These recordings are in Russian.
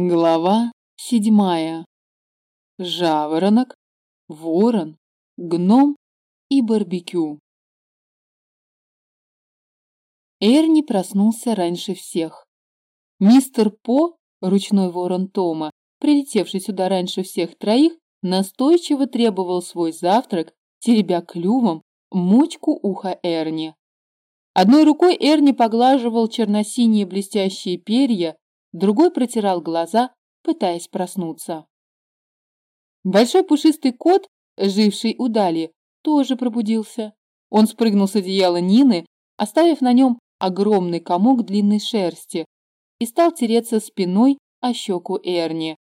Глава седьмая. Жаворонок, ворон, гном и барбекю. Эрни проснулся раньше всех. Мистер По, ручной ворон Тома, прилетевший сюда раньше всех троих, настойчиво требовал свой завтрак, теребя клювом мочку уха Эрни. Одной рукой Эрни поглаживал черносиние блестящие перья, другой протирал глаза, пытаясь проснуться. Большой пушистый кот, живший у Дали, тоже пробудился. Он спрыгнул с одеяла Нины, оставив на нем огромный комок длинной шерсти, и стал тереться спиной о щеку Эрни,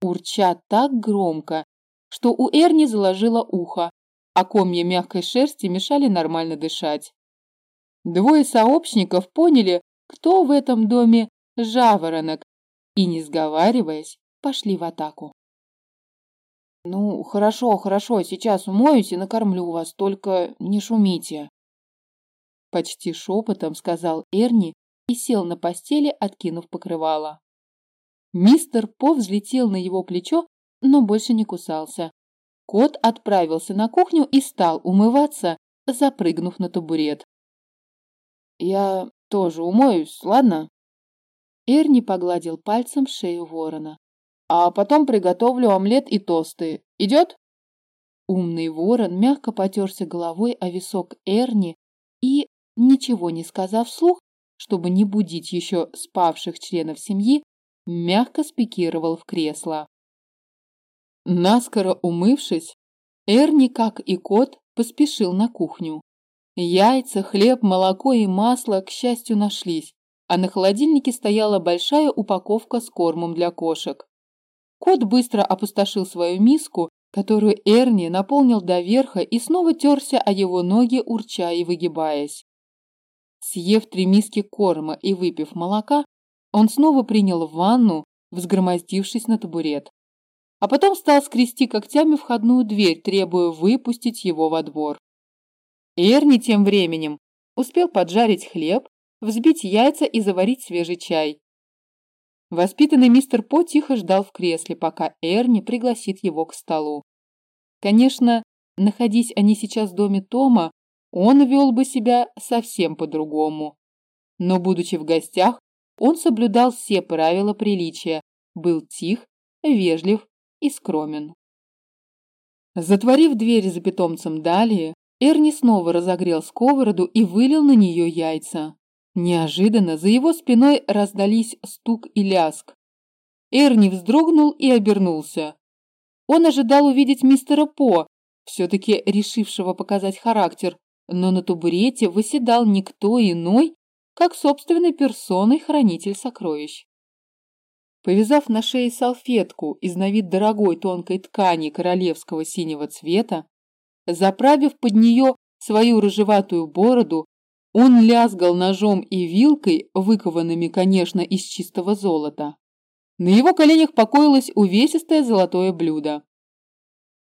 урча так громко, что у Эрни заложило ухо, а комья мягкой шерсти мешали нормально дышать. Двое сообщников поняли, кто в этом доме жаворонок, и, не сговариваясь, пошли в атаку. «Ну, хорошо, хорошо, сейчас умоюсь и накормлю вас, только не шумите!» Почти шепотом сказал Эрни и сел на постели, откинув покрывало. Мистер По взлетел на его плечо, но больше не кусался. Кот отправился на кухню и стал умываться, запрыгнув на табурет. «Я тоже умоюсь, ладно?» Эрни погладил пальцем шею ворона. «А потом приготовлю омлет и тосты. Идет?» Умный ворон мягко потерся головой о висок Эрни и, ничего не сказав вслух, чтобы не будить еще спавших членов семьи, мягко спикировал в кресло. Наскоро умывшись, Эрни, как и кот, поспешил на кухню. Яйца, хлеб, молоко и масло, к счастью, нашлись а на холодильнике стояла большая упаковка с кормом для кошек. Кот быстро опустошил свою миску, которую Эрни наполнил до верха и снова терся о его ноги, урча и выгибаясь. Съев три миски корма и выпив молока, он снова принял ванну, взгромоздившись на табурет. А потом стал скрести когтями входную дверь, требуя выпустить его во двор. Эрни тем временем успел поджарить хлеб, взбить яйца и заварить свежий чай. Воспитанный мистер По тихо ждал в кресле, пока Эрни пригласит его к столу. Конечно, находясь они сейчас в доме Тома, он вел бы себя совсем по-другому. Но, будучи в гостях, он соблюдал все правила приличия, был тих, вежлив и скромен. Затворив дверь за питомцем далее, Эрни снова разогрел сковороду и вылил на нее яйца. Неожиданно за его спиной раздались стук и ляск. Эрни вздрогнул и обернулся. Он ожидал увидеть мистера По, все-таки решившего показать характер, но на табурете выседал никто иной, как собственной персоной хранитель сокровищ. Повязав на шее салфетку из на вид дорогой тонкой ткани королевского синего цвета, заправив под нее свою рыжеватую бороду, он лязгал ножом и вилкой, выкованными, конечно, из чистого золота. На его коленях покоилось увесистое золотое блюдо.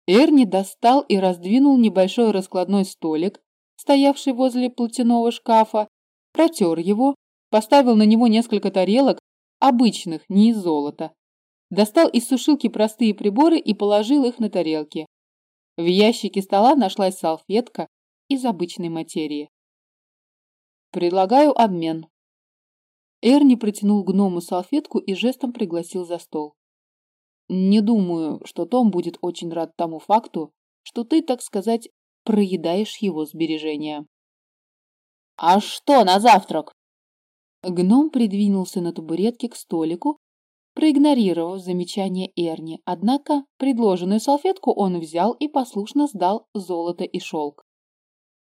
Эрни достал и раздвинул небольшой раскладной столик, стоявший возле платяного шкафа, протер его, поставил на него несколько тарелок, обычных, не из золота. Достал из сушилки простые приборы и положил их на тарелки. В ящике стола нашлась салфетка из обычной материи. Предлагаю обмен. Эрни протянул гному салфетку и жестом пригласил за стол. Не думаю, что Том будет очень рад тому факту, что ты, так сказать, проедаешь его сбережения. А что на завтрак? Гном придвинулся на табуретке к столику, проигнорировав замечание Эрни, однако предложенную салфетку он взял и послушно сдал золото и шелк.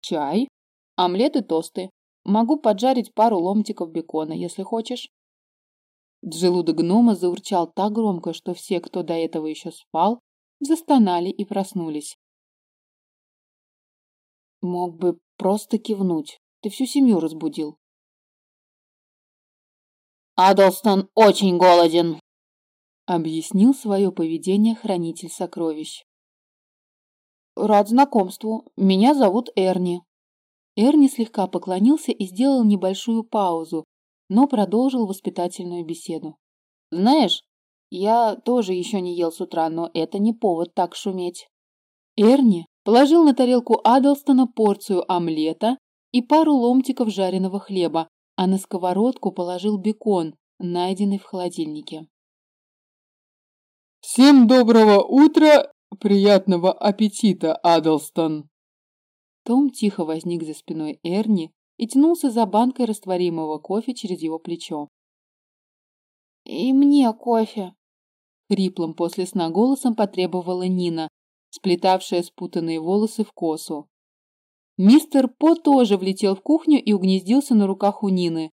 Чай, омлет и тосты. Могу поджарить пару ломтиков бекона, если хочешь. Желудок гнома заурчал так громко, что все, кто до этого еще спал, застонали и проснулись. Мог бы просто кивнуть. Ты всю семью разбудил. Адлстон очень голоден, объяснил свое поведение хранитель сокровищ. Рад знакомству. Меня зовут Эрни. Эрни слегка поклонился и сделал небольшую паузу, но продолжил воспитательную беседу. «Знаешь, Я тоже еще не ел с утра, но это не повод так шуметь. Эрни положил на тарелку Адлстона порцию омлета и пару ломтиков жареного хлеба, а на сковородку положил бекон, найденный в холодильнике. «Всем доброго утра! Приятного аппетита, Адлстон!» Том тихо возник за спиной Эрни и тянулся за банкой растворимого кофе через его плечо. «И мне кофе!» Хриплым после сна голосом потребовала Нина, сплетавшая спутанные волосы в косу. Мистер По тоже влетел в кухню и угнездился на руках у Нины.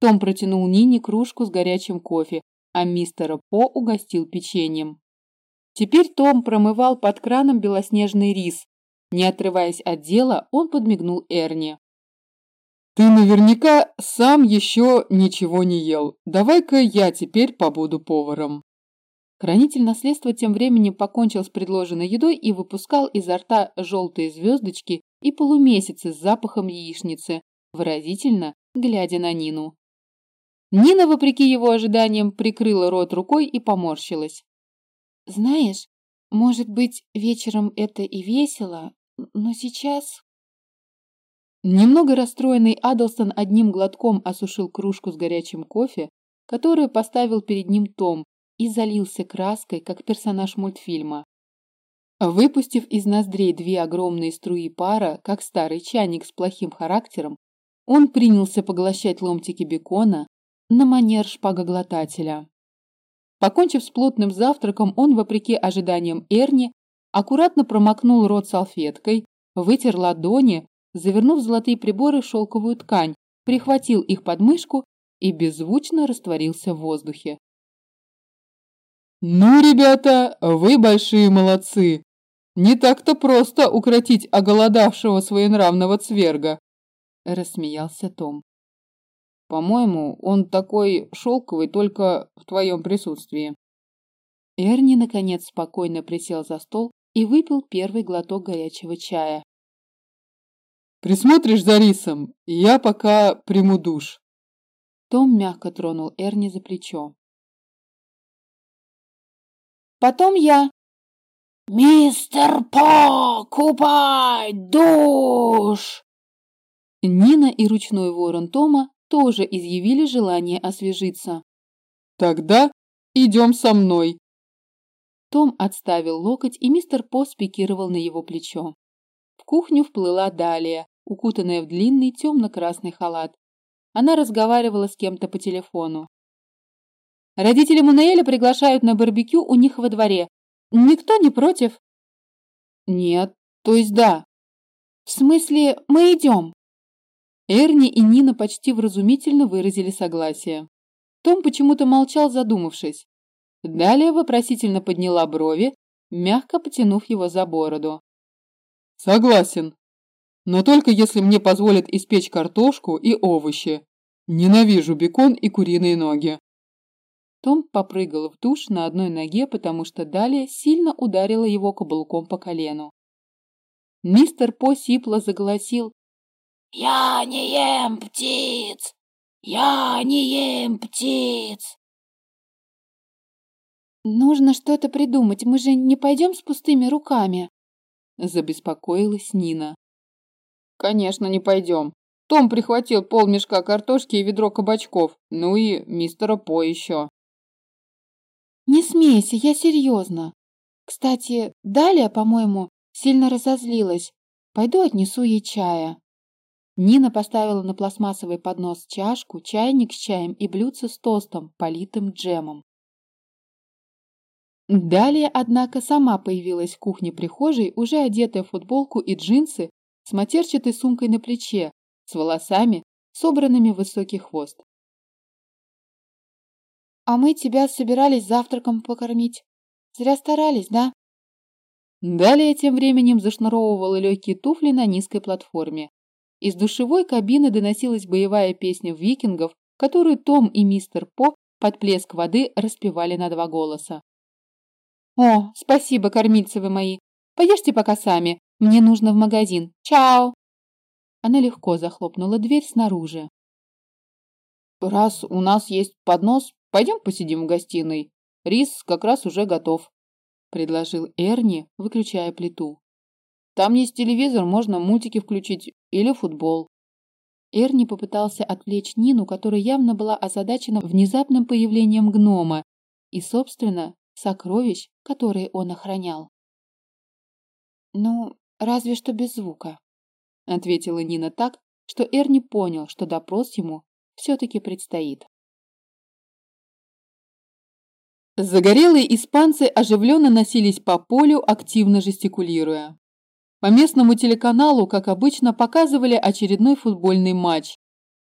Том протянул Нине кружку с горячим кофе, а мистера По угостил печеньем. Теперь Том промывал под краном белоснежный рис. Не отрываясь от дела, он подмигнул Эрни. «Ты наверняка сам еще ничего не ел. Давай-ка я теперь побуду поваром». Хранитель наследства тем временем покончил с предложенной едой и выпускал изо рта желтые звездочки и полумесяцы с запахом яичницы, выразительно глядя на Нину. Нина, вопреки его ожиданиям, прикрыла рот рукой и поморщилась. «Знаешь, может быть, вечером это и весело, но сейчас...» Немного расстроенный Адлстон одним глотком осушил кружку с горячим кофе, которую поставил перед ним Том, и залился краской, как персонаж мультфильма. Выпустив из ноздрей две огромные струи пара, как старый чайник с плохим характером, он принялся поглощать ломтики бекона на манер шпагоглотателя. Покончив с плотным завтраком, он, вопреки ожиданиям Эрни, аккуратно промокнул рот салфеткой, вытер ладони, завернув золотые приборы в шелковую ткань, прихватил их под мышку и беззвучно растворился в воздухе. «Ну, ребята, вы большие молодцы! Не так-то просто укротить оголодавшего своенравного цверга!» Рассмеялся Том. «По-моему, он такой шелковый только в твоем присутствии». Эрни, наконец, спокойно присел за стол и выпил первый глоток горячего чая. «Присмотришь за рисом, я пока приму душ». Том мягко тронул Эрни за плечо. Потом я. «Мистер По, купай, душ!» Нина и ручной ворон Тома тоже изъявили желание освежиться. «Тогда идем со мной!» Том отставил локоть, и мистер По спикировал на его плечо. В кухню вплыла Далия, укутанная в длинный темно-красный халат. Она разговаривала с кем-то по телефону. Родители Мануэля приглашают на барбекю у них во дворе. Никто не против? Нет, то есть да. В смысле, мы идем? Эрни и Нина почти вразумительно выразили согласие. Том почему-то молчал, задумавшись. Далее вопросительно подняла брови, мягко потянув его за бороду. Согласен. Но только если мне позволят испечь картошку и овощи. Ненавижу бекон и куриные ноги. Том попрыгал в душ на одной ноге, потому что далее сильно ударила его каблуком по колену. Мистер По сипло загласил. «Я не ем птиц! Я не ем птиц!» «Нужно что-то придумать, мы же не пойдем с пустыми руками!» Забеспокоилась Нина. «Конечно, не пойдем. Том прихватил полмешка картошки и ведро кабачков, ну и мистера По еще». Не смейся, я серьезно. Кстати, Далия, по-моему, сильно разозлилась. Пойду отнесу ей чая. Нина поставила на пластмассовый поднос чашку, чайник с чаем и блюдце с тостом, политым джемом. Далее, однако, сама появилась в кухне-прихожей, уже одетая в футболку и джинсы, с матерчатой сумкой на плече, с волосами, собранными в высокий хвост. А мы тебя собирались завтраком покормить. Зря старались, да? Далее тем временем зашнуровывала легкие туфли на низкой платформе. Из душевой кабины доносилась боевая песня викингов, которую Том и мистер По под плеск воды распевали на два голоса. «О, спасибо, кормильцы вы мои! Поешьте пока сами, мне нужно в магазин. Чао!» Она легко захлопнула дверь снаружи. «Раз у нас есть поднос, Пойдем посидим в гостиной. Рис как раз уже готов», – предложил Эрни, выключая плиту. «Там есть телевизор, можно мультики включить или футбол». Эрни попытался отвлечь Нину, которая явно была озадачена внезапным появлением гнома и, собственно, сокровищ, которые он охранял. «Ну, разве что без звука», — ответила Нина так, что Эрни понял, что допрос ему все-таки предстоит. Загорелые испанцы оживленно носились по полю, активно жестикулируя. По местному телеканалу, как обычно, показывали очередной футбольный матч.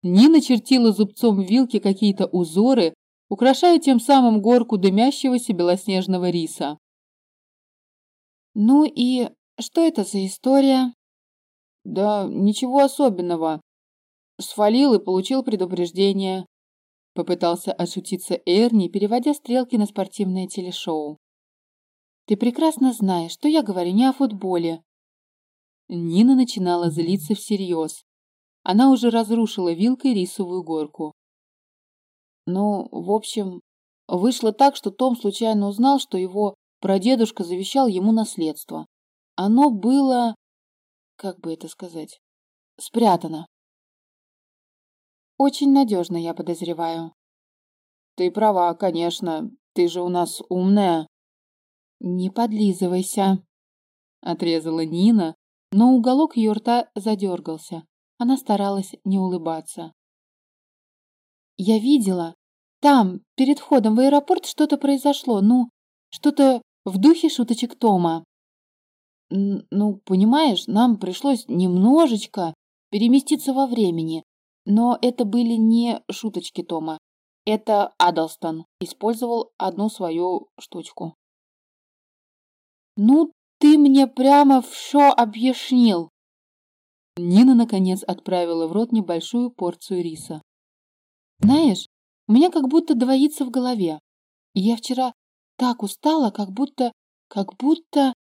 Нина чертила зубцом вилки какие-то узоры, украшая тем самым горку дымящегося белоснежного риса. «Ну и что это за история?» «Да ничего особенного. Свалил и получил предупреждение. Попытался отшутиться Эрни, переводя стрелки на спортивное телешоу. «Ты прекрасно знаешь, что я говорю не о футболе». Нина начинала злиться всерьез. Она уже разрушила вилкой рисовую горку. Ну, в общем, вышло так, что Том случайно узнал, что его прадедушка завещал ему наследство. Оно было, как бы это сказать, спрятано. Очень надежно, я подозреваю. Ты права, конечно. Ты же у нас умная. Не подлизывайся, отрезала Нина, но уголок ее рта задергался. Она старалась не улыбаться. Я видела, там, перед входом в аэропорт, что-то произошло. Ну, что-то в духе шуточек Тома. Ну, понимаешь, нам пришлось немножечко переместиться во времени. Но это были не шуточки Тома. Это Адлстон использовал одну свою штучку. «Ну, ты мне прямо все объяснил!» Нина, наконец, отправила в рот небольшую порцию риса. «Знаешь, у меня как будто двоится в голове. Я вчера так устала, как будто... как будто...»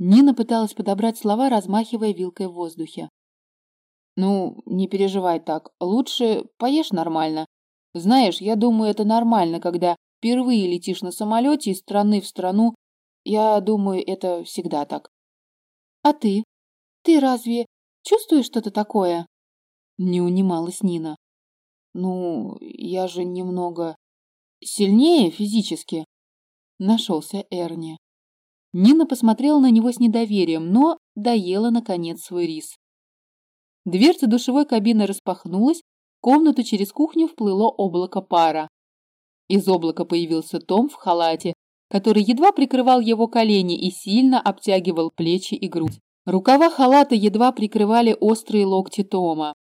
Нина пыталась подобрать слова, размахивая вилкой в воздухе. Ну, не переживай так. Лучше поешь нормально. Знаешь, я думаю, это нормально, когда впервые летишь на самолете из страны в страну. Я думаю, это всегда так. А ты? Ты разве чувствуешь что-то такое? Не унималась Нина. Ну, я же немного сильнее физически. Нашелся Эрни. Нина посмотрела на него с недоверием, но доела, наконец, свой рис. Дверца душевой кабины распахнулась, в комнату через кухню вплыло облако пара. Из облака появился Том в халате, который едва прикрывал его колени и сильно обтягивал плечи и грудь. Рукава халата едва прикрывали острые локти Тома.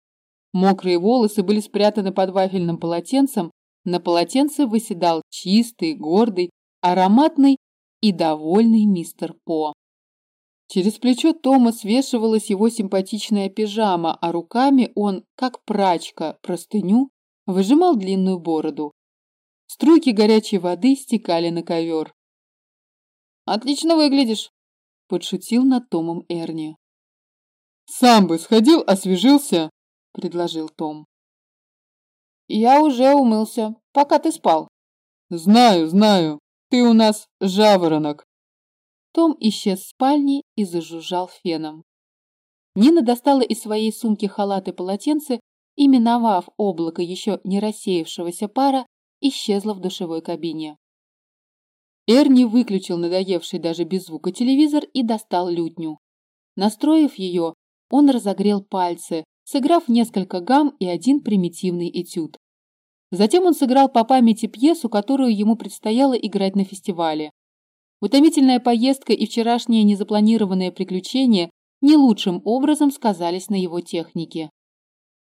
Мокрые волосы были спрятаны под вафельным полотенцем, на полотенце выседал чистый, гордый, ароматный и довольный мистер По. Через плечо Тома свешивалась его симпатичная пижама, а руками он, как прачка, простыню, выжимал длинную бороду. Струйки горячей воды стекали на ковер. «Отлично выглядишь!» – подшутил над Томом Эрни. «Сам бы сходил, освежился!» – предложил Том. «Я уже умылся, пока ты спал». «Знаю, знаю, ты у нас жаворонок!» Том исчез в спальне и зажужжал феном. Нина достала из своей сумки халат и полотенце и, миновав облако еще не рассеявшегося пара, исчезла в душевой кабине. Эрни выключил надоевший даже без звука телевизор и достал лютню. Настроив ее, он разогрел пальцы, сыграв несколько гам и один примитивный этюд. Затем он сыграл по памяти пьесу, которую ему предстояло играть на фестивале. Утомительная поездка и вчерашнее незапланированное приключение не лучшим образом сказались на его технике.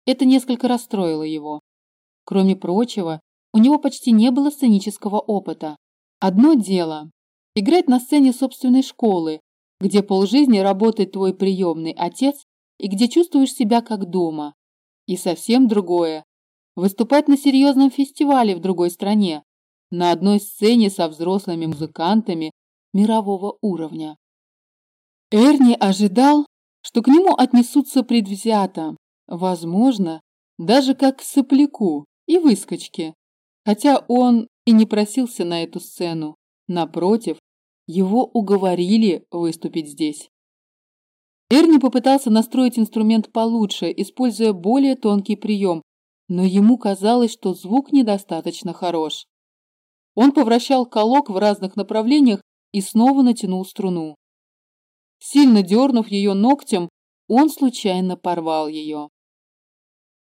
Это несколько расстроило его. Кроме прочего, у него почти не было сценического опыта. Одно дело – играть на сцене собственной школы, где полжизни работает твой приемный отец и где чувствуешь себя как дома. И совсем другое – выступать на серьезном фестивале в другой стране, на одной сцене со взрослыми музыкантами мирового уровня. Эрни ожидал, что к нему отнесутся предвзято, возможно, даже как к сопляку и выскочке, хотя он и не просился на эту сцену. Напротив, его уговорили выступить здесь. Эрни попытался настроить инструмент получше, используя более тонкий прием, но ему казалось, что звук недостаточно хорош. Он повращал колок в разных направлениях и снова натянул струну. Сильно дернув ее ногтем, он случайно порвал ее.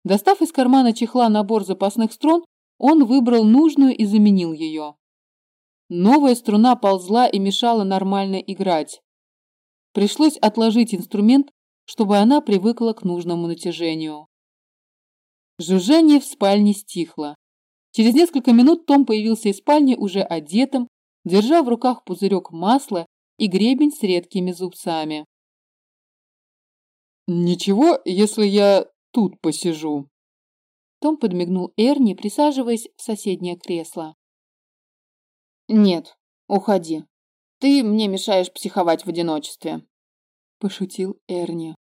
Достав из кармана чехла набор запасных струн, он выбрал нужную и заменил ее. Новая струна ползла и мешала нормально играть. Пришлось отложить инструмент, чтобы она привыкла к нужному натяжению. Жужжание в спальне стихло. Через несколько минут Том появился из спальни уже одетым, держа в руках пузырек масла и гребень с редкими зубцами. «Ничего, если я тут посижу?» Том подмигнул Эрни, присаживаясь в соседнее кресло. «Нет, уходи. Ты мне мешаешь психовать в одиночестве», – пошутил Эрни.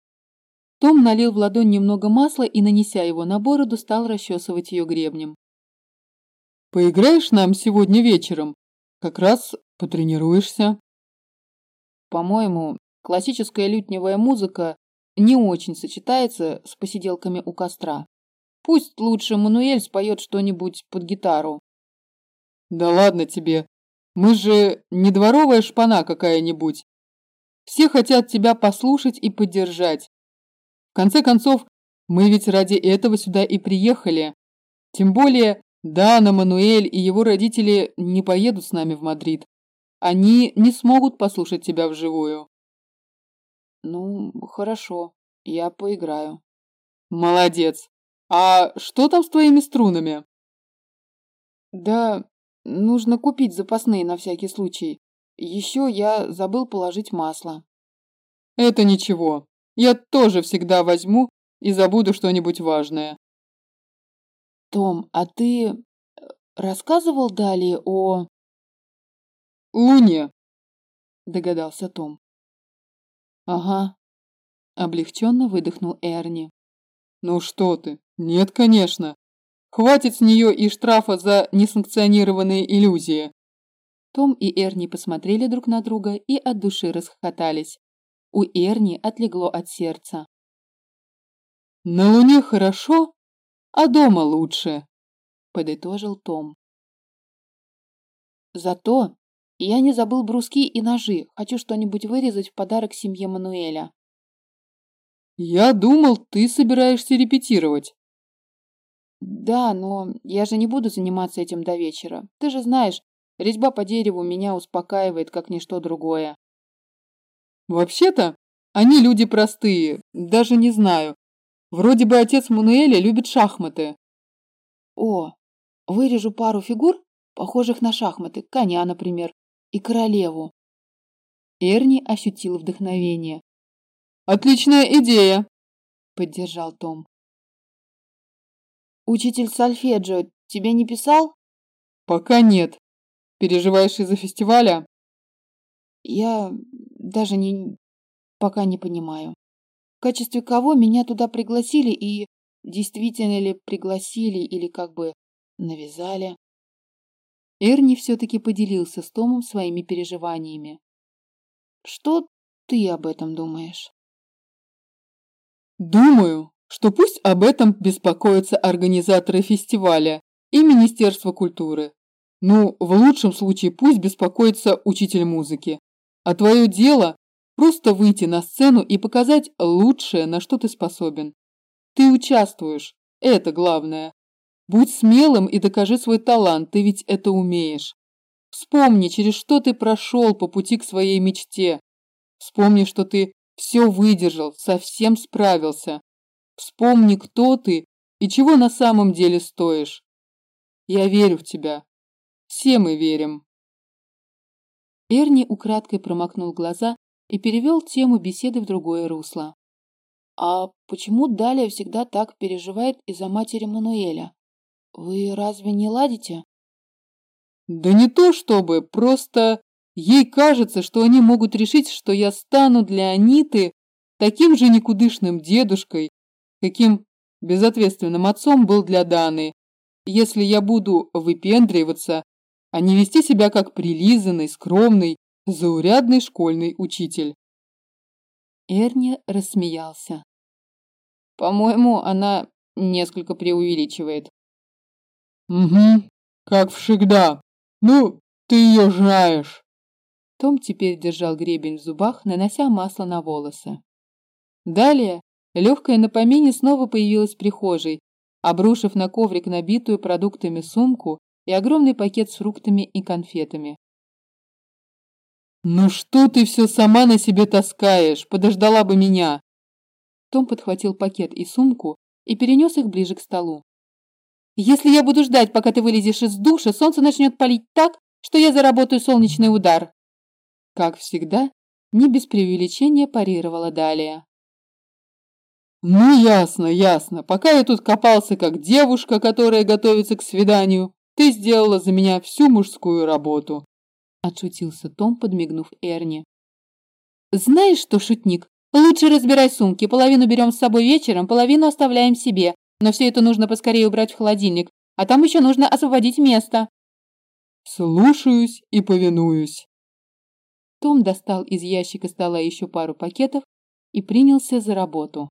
Том налил в ладонь немного масла и, нанеся его на бороду, стал расчесывать ее гребнем. «Поиграешь нам сегодня вечером? Как раз потренируешься». «По-моему, классическая лютневая музыка не очень сочетается с посиделками у костра. Пусть лучше Мануэль споет что-нибудь под гитару. Да ладно тебе. Мы же не дворовая шпана какая-нибудь. Все хотят тебя послушать и поддержать. В конце концов, мы ведь ради этого сюда и приехали. Тем более, Дана, Мануэль и его родители не поедут с нами в Мадрид. Они не смогут послушать тебя вживую. Ну, хорошо, я поиграю. Молодец. А что там с твоими струнами? Да, нужно купить запасные на всякий случай. Еще я забыл положить масло. Это ничего. Я тоже всегда возьму и забуду что-нибудь важное. Том, а ты э, рассказывал далее о... Луне, догадался Том. Ага. Облегченно выдохнул Эрни. Ну что ты, нет, конечно. Хватит с нее и штрафа за несанкционированные иллюзии. Том и Эрни посмотрели друг на друга и от души расхохотались. У Эрни отлегло от сердца. «На Луне хорошо, а дома лучше», – подытожил Том. «Зато я не забыл бруски и ножи. Хочу что-нибудь вырезать в подарок семье Мануэля». «Я думал, ты собираешься репетировать». Да, но я же не буду заниматься этим до вечера. Ты же знаешь, резьба по дереву меня успокаивает, как ничто другое. Вообще-то, они люди простые, даже не знаю. Вроде бы отец Мануэля любит шахматы. О, вырежу пару фигур, похожих на шахматы, коня, например, и королеву. Эрни ощутил вдохновение. Отличная идея, поддержал Том. Учитель сольфеджио тебе не писал? Пока нет. Переживаешь из-за фестиваля? Я даже не... пока не понимаю. В качестве кого меня туда пригласили и действительно ли пригласили или как бы навязали? Эрни все-таки поделился с Томом своими переживаниями. Что ты об этом думаешь? Думаю, что пусть об этом беспокоятся организаторы фестиваля и Министерство культуры. Ну, в лучшем случае пусть беспокоится учитель музыки. А твое дело – просто выйти на сцену и показать лучшее, на что ты способен. Ты участвуешь, это главное. Будь смелым и докажи свой талант, ты ведь это умеешь. Вспомни, через что ты прошел по пути к своей мечте. Вспомни, что ты все выдержал, совсем справился. Вспомни, кто ты и чего на самом деле стоишь. Я верю в тебя. Все мы верим. Эрни украдкой промокнул глаза и перевел тему беседы в другое русло. «А почему Далия всегда так переживает из-за матери Мануэля? Вы разве не ладите?» «Да не то чтобы, просто ей кажется, что они могут решить, что я стану для Аниты таким же никудышным дедушкой, каким безответственным отцом был для Даны. Если я буду выпендриваться а не вести себя как прилизанный, скромный, заурядный школьный учитель. Эрни рассмеялся. По-моему, она несколько преувеличивает. Угу, как всегда. Ну, ты ее знаешь. Том теперь держал гребень в зубах, нанося масло на волосы. Далее легкая на помине снова появилась в прихожей, обрушив на коврик набитую продуктами сумку и огромный пакет с фруктами и конфетами. «Ну что ты все сама на себе таскаешь? Подождала бы меня!» Том подхватил пакет и сумку и перенес их ближе к столу. «Если я буду ждать, пока ты вылезешь из душа, солнце начнет палить так, что я заработаю солнечный удар!» Как всегда, не без преувеличения парировала Далия. «Ну, ясно, ясно. Пока я тут копался как девушка, которая готовится к свиданию, ты сделала за меня всю мужскую работу», – отшутился Том, подмигнув Эрни. «Знаешь что, шутник, лучше разбирай сумки. Половину берем с собой вечером, половину оставляем себе. Но все это нужно поскорее убрать в холодильник, а там еще нужно освободить место». «Слушаюсь и повинуюсь». Том достал из ящика стола еще пару пакетов и принялся за работу.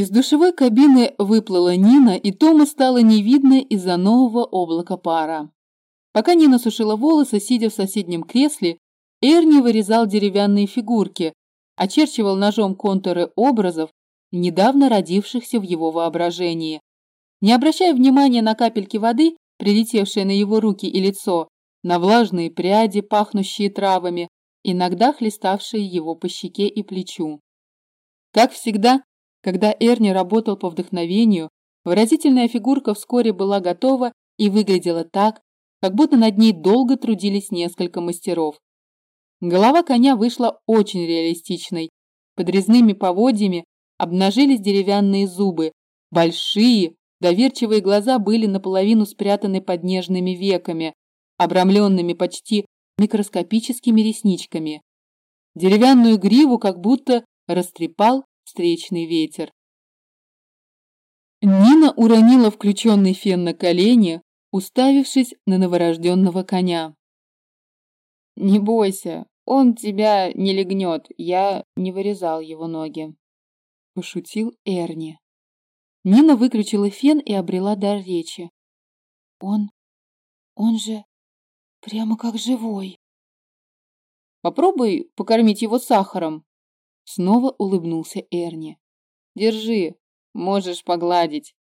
Из душевой кабины выплыла Нина, и Тома стало не видно из-за нового облака пара. Пока Нина сушила волосы, сидя в соседнем кресле, Эрни вырезал деревянные фигурки, очерчивал ножом контуры образов, недавно родившихся в его воображении. Не обращая внимания на капельки воды, прилетевшие на его руки и лицо, на влажные пряди, пахнущие травами, иногда хлеставшие его по щеке и плечу. Как всегда, когда Эрни работал по вдохновению, выразительная фигурка вскоре была готова и выглядела так, как будто над ней долго трудились несколько мастеров. Голова коня вышла очень реалистичной. Под резными поводьями обнажились деревянные зубы. Большие, доверчивые глаза были наполовину спрятаны под нежными веками, обрамленными почти микроскопическими ресничками. Деревянную гриву как будто растрепал встречный ветер. Нина уронила включенный фен на колени, уставившись на новорожденного коня. «Не бойся, он тебя не легнет, я не вырезал его ноги», – пошутил Эрни. Нина выключила фен и обрела дар речи. «Он... он же прямо как живой». «Попробуй покормить его сахаром», Снова улыбнулся Эрни. «Держи, можешь погладить».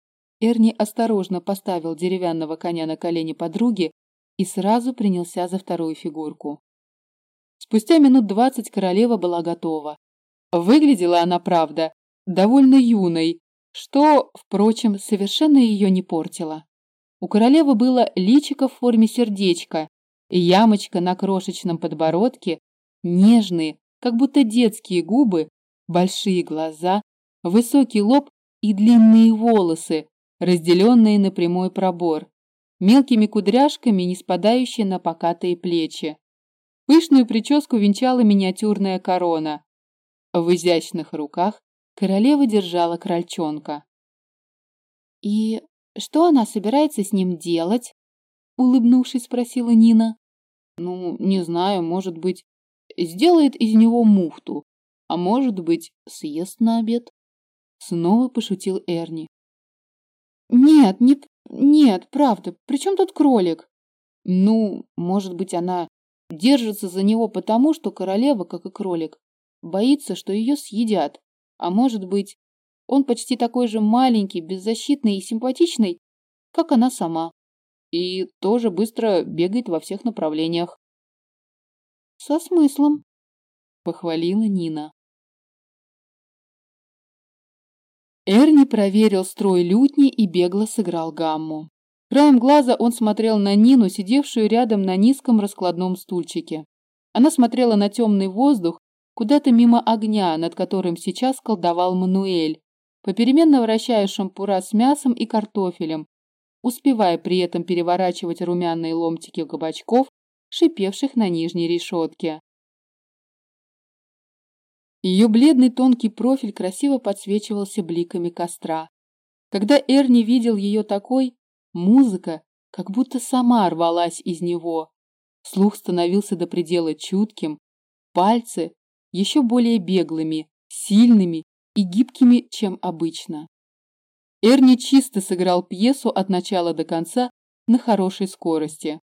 Эрни осторожно поставил деревянного коня на колени подруги и сразу принялся за вторую фигурку. Спустя минут двадцать королева была готова. Выглядела она, правда, довольно юной, что, впрочем, совершенно ее не портило. У королевы было личико в форме сердечка, ямочка на крошечном подбородке, нежные, как будто детские губы, большие глаза, высокий лоб и длинные волосы, разделенные на прямой пробор, мелкими кудряшками, не спадающие на покатые плечи. Пышную прическу венчала миниатюрная корона. В изящных руках королева держала крольчонка. «И что она собирается с ним делать?» улыбнувшись, спросила Нина. «Ну, не знаю, может быть, сделает из него муфту, а может быть, съест на обед. Снова пошутил Эрни. Нет, не, нет, правда, при чем тут кролик? Ну, может быть, она держится за него потому, что королева, как и кролик, боится, что ее съедят. А может быть, он почти такой же маленький, беззащитный и симпатичный, как она сама. И тоже быстро бегает во всех направлениях. Со смыслом, похвалила Нина. Эрни проверил строй лютни и бегло сыграл гамму. Краем глаза он смотрел на Нину, сидевшую рядом на низком раскладном стульчике. Она смотрела на темный воздух, куда-то мимо огня, над которым сейчас колдовал Мануэль, попеременно вращая шампура с мясом и картофелем, успевая при этом переворачивать румяные ломтики кабачков шипевших на нижней решетке. Ее бледный тонкий профиль красиво подсвечивался бликами костра. Когда Эрни видел ее такой, музыка, как будто сама рвалась из него. Слух становился до предела чутким, пальцы еще более беглыми, сильными и гибкими, чем обычно. Эрни чисто сыграл пьесу от начала до конца на хорошей скорости.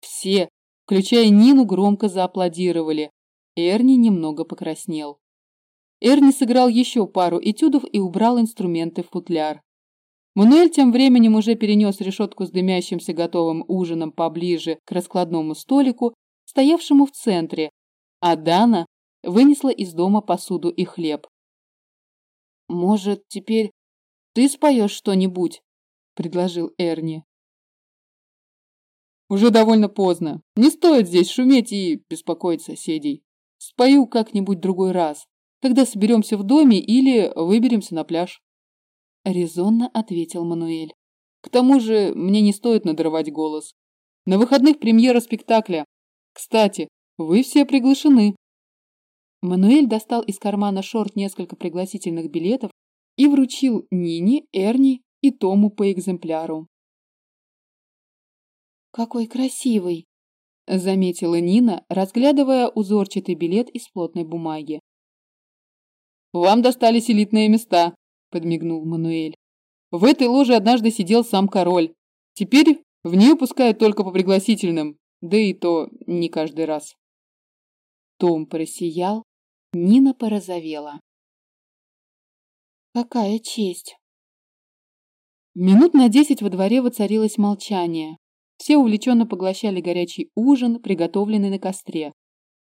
Все, включая Нину, громко зааплодировали. Эрни немного покраснел. Эрни сыграл еще пару этюдов и убрал инструменты в футляр. Мануэль тем временем уже перенес решетку с дымящимся готовым ужином поближе к раскладному столику, стоявшему в центре, а Дана вынесла из дома посуду и хлеб. «Может, теперь ты споешь что-нибудь?» – предложил Эрни. «Уже довольно поздно. Не стоит здесь шуметь и беспокоить соседей. Спою как-нибудь другой раз, когда соберемся в доме или выберемся на пляж». Резонно ответил Мануэль. «К тому же мне не стоит надрывать голос. На выходных премьера спектакля. Кстати, вы все приглашены». Мануэль достал из кармана шорт несколько пригласительных билетов и вручил Нине, Эрни и Тому по экземпляру. «Какой красивый!» – заметила Нина, разглядывая узорчатый билет из плотной бумаги. «Вам достались элитные места», – подмигнул Мануэль. «В этой ложе однажды сидел сам король. Теперь в нее пускают только по пригласительным, да и то не каждый раз». Том просиял, Нина порозовела. Какая честь! Минут на десять во дворе воцарилось молчание. Все увлеченно поглощали горячий ужин, приготовленный на костре.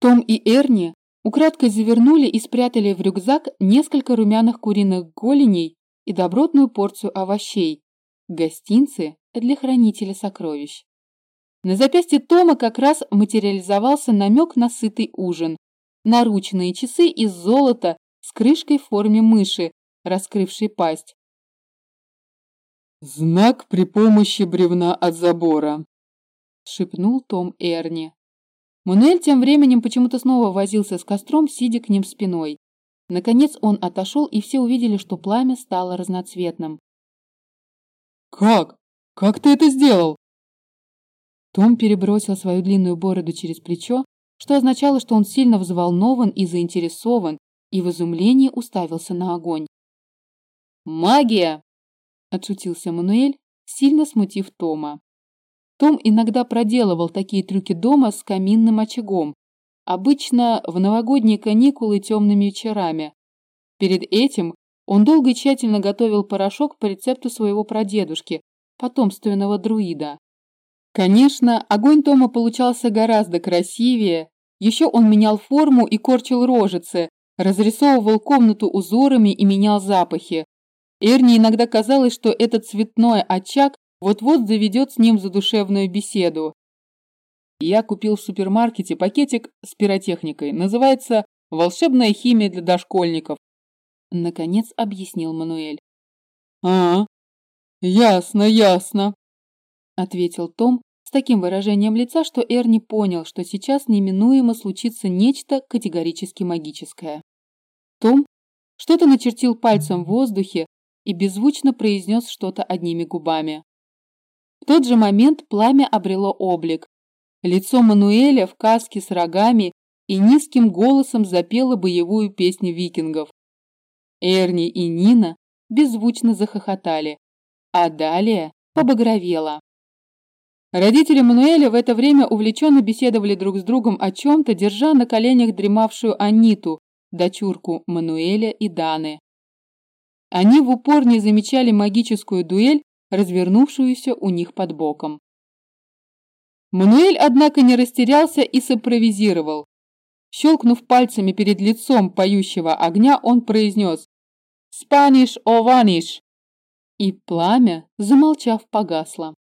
Том и Эрни украдкой завернули и спрятали в рюкзак несколько румяных куриных голеней и добротную порцию овощей, гостинцы для хранителя сокровищ. На запястье Тома как раз материализовался намек на сытый ужин. Наручные часы из золота с крышкой в форме мыши, раскрывший пасть. «Знак при помощи бревна от забора», — шепнул Том Эрни. Мануэль тем временем почему-то снова возился с костром, сидя к ним спиной. Наконец он отошел, и все увидели, что пламя стало разноцветным. «Как? Как ты это сделал?» Том перебросил свою длинную бороду через плечо, что означало, что он сильно взволнован и заинтересован, и в изумлении уставился на огонь. «Магия!» – отшутился Мануэль, сильно смутив Тома. Том иногда проделывал такие трюки дома с каминным очагом, обычно в новогодние каникулы темными вечерами. Перед этим он долго и тщательно готовил порошок по рецепту своего прадедушки, потомственного друида. Конечно, огонь Тома получался гораздо красивее, еще он менял форму и корчил рожицы, разрисовывал комнату узорами и менял запахи, Эрни иногда казалось, что этот цветной очаг вот-вот заведет с ним задушевную беседу. Я купил в супермаркете пакетик с пиротехникой. Называется «Волшебная химия для дошкольников». Наконец объяснил Мануэль. «А, ясно, ясно», — ответил Том с таким выражением лица, что Эрни понял, что сейчас неминуемо случится нечто категорически магическое. Том что-то начертил пальцем в воздухе, и беззвучно произнес что-то одними губами. В тот же момент пламя обрело облик. Лицо Мануэля в каске с рогами и низким голосом запело боевую песню викингов. Эрни и Нина беззвучно захохотали, а далее побагровела. Родители Мануэля в это время увлеченно беседовали друг с другом о чем-то, держа на коленях дремавшую Аниту, дочурку Мануэля и Даны. Они в упор не замечали магическую дуэль, развернувшуюся у них под боком. Мануэль, однако, не растерялся и симпровизировал. Щелкнув пальцами перед лицом поющего огня, он произнес «Спаниш о ваниш!» И пламя, замолчав, погасло.